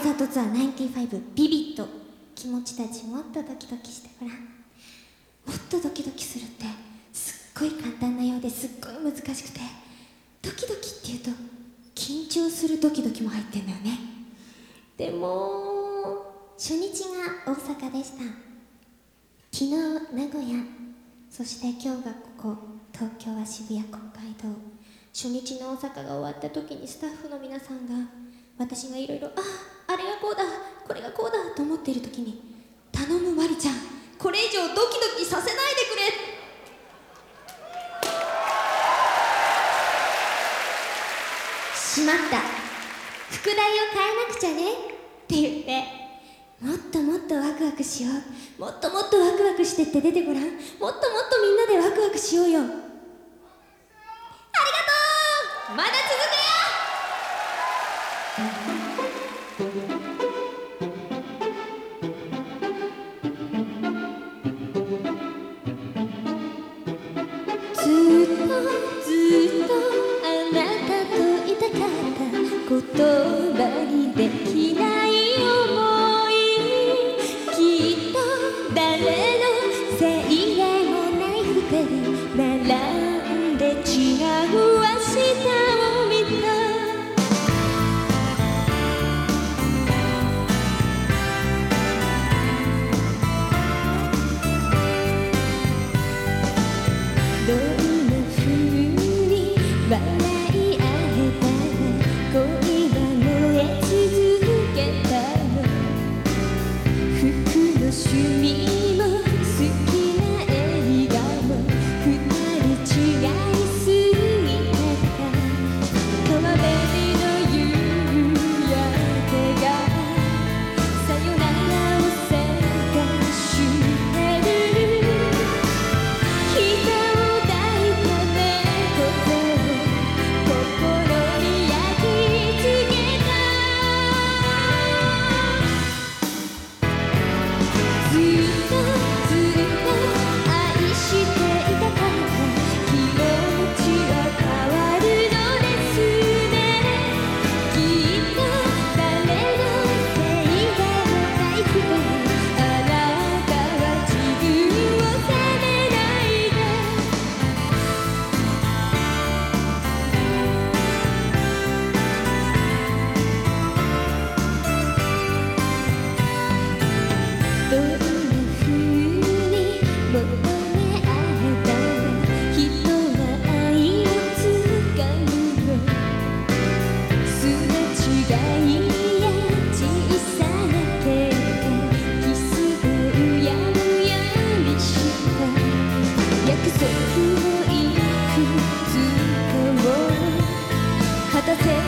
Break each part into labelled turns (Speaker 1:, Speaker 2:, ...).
Speaker 1: ンサートツアー95ビビット。気持ちたちもっとドキドキしてごらん。もっとドキドキするってすっごい簡単なようですっごい難しくてドキドキっていうと緊張するドキドキも入ってんだよね。でも初日が大阪でした。昨日名古屋そして今日がここ東京は渋谷北海道。初日の大阪が終わった時にスタッフの皆さんが私がいろいろああれがこうだこれがこうだと思っている時に頼むマリちゃんこれ以上ドキドキさせないでくれ。しまった。副題を変えなくちゃね。って言ってもっともっとワクワクしよう。もっともっとワクワクしてって出てごらん。もっともっとみんなでワクワクしようよ。ありがとう。まだ続くよ。奇もいく。つかも果たせ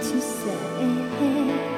Speaker 1: 傷さえ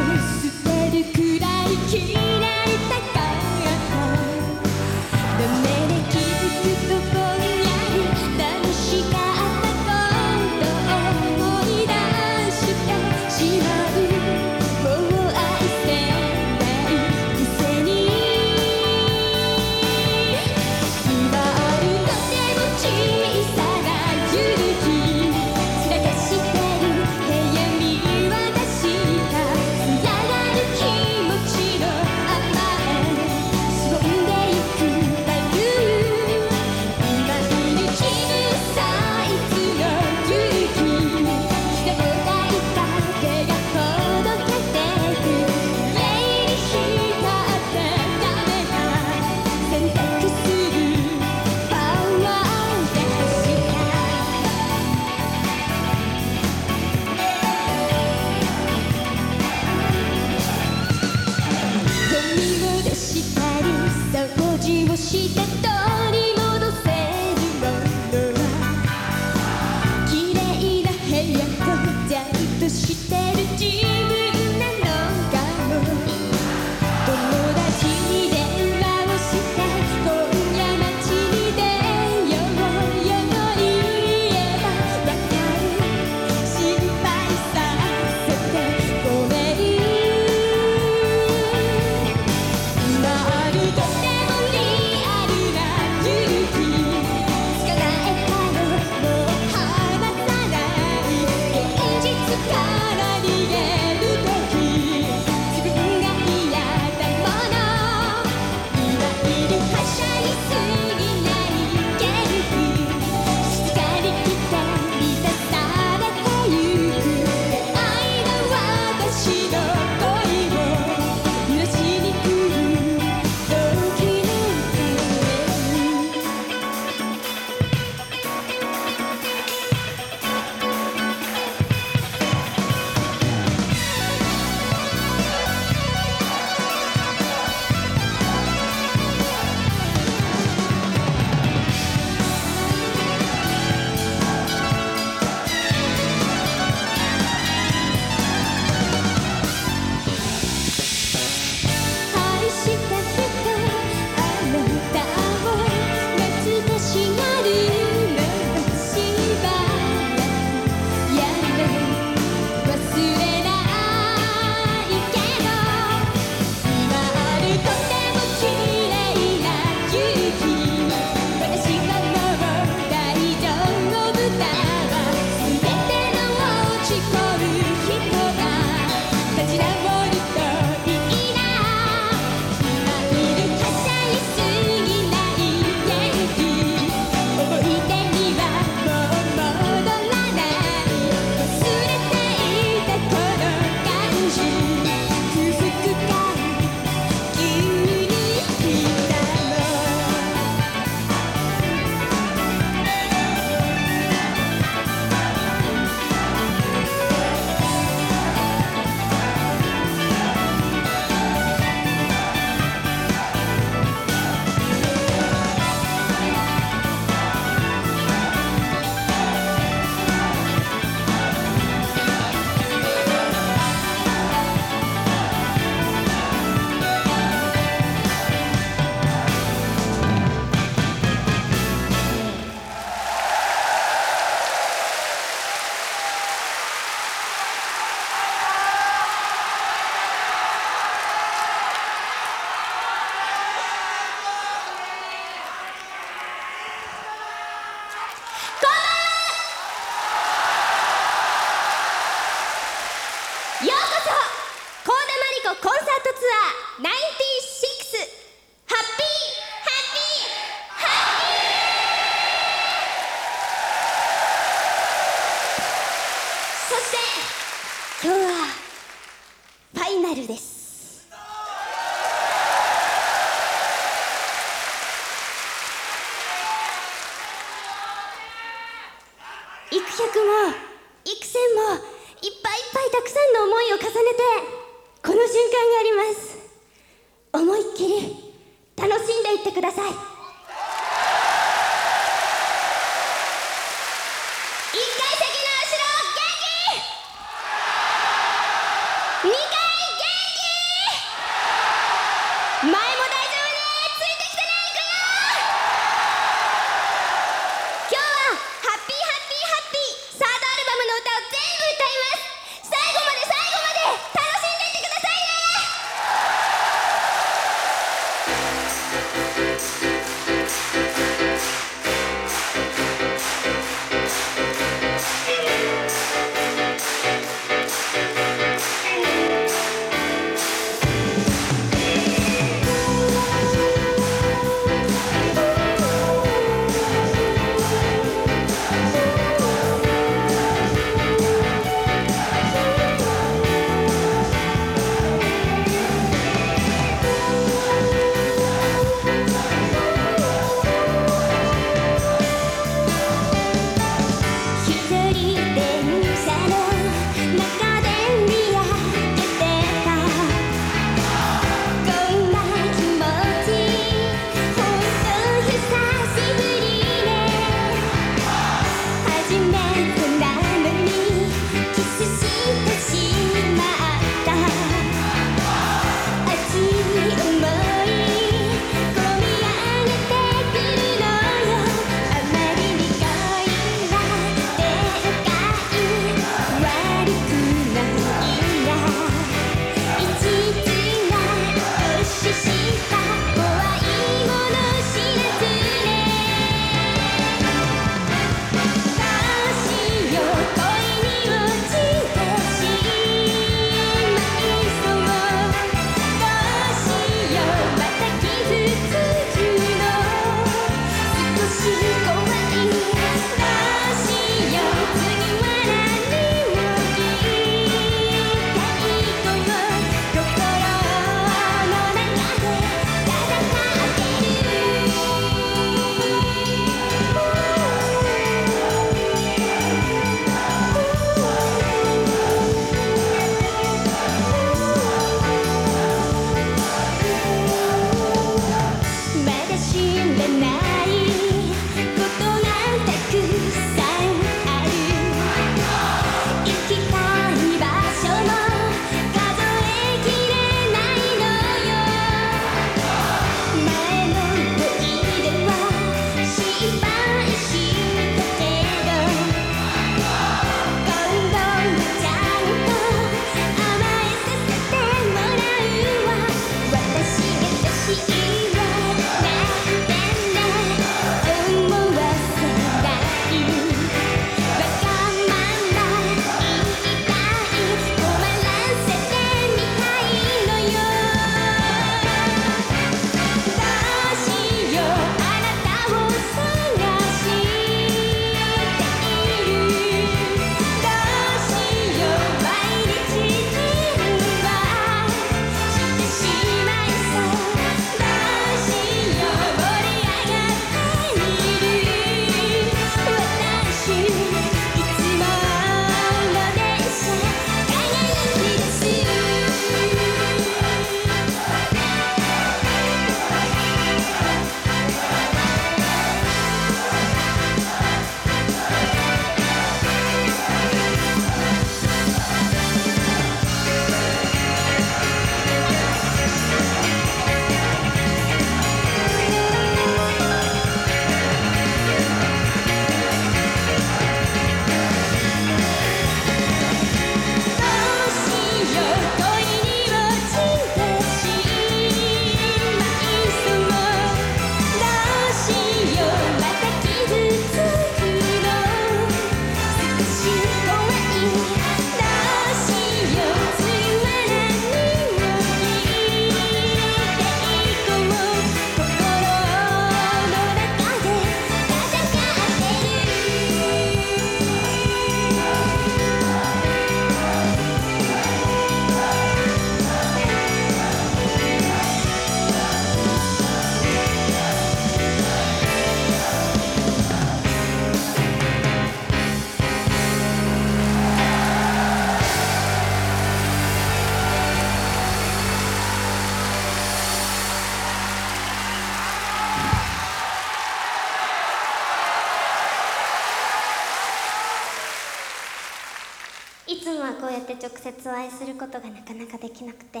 Speaker 1: が
Speaker 2: なかなかできなくて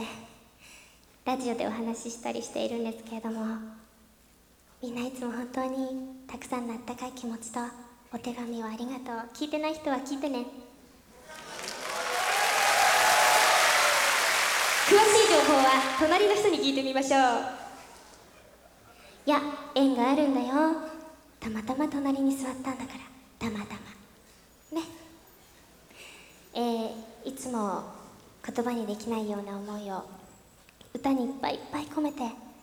Speaker 2: ラジオでお話ししたりしているんですけれどもみんないつも本当にたくさんのあったかい気持ちとお手紙をありがとう。聞いてない人は聞いてね。詳しい情報は隣の人に聞いてみましょう。いや縁があるんだよ。たまたま隣に座ったんだから。たまたま。ね。えー、いつも言葉にできないような思いを歌にいっぱいいっぱい込めて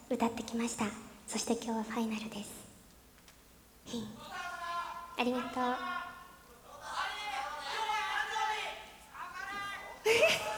Speaker 2: 歌ってきました。そして今日はファイナルです。ありがとう。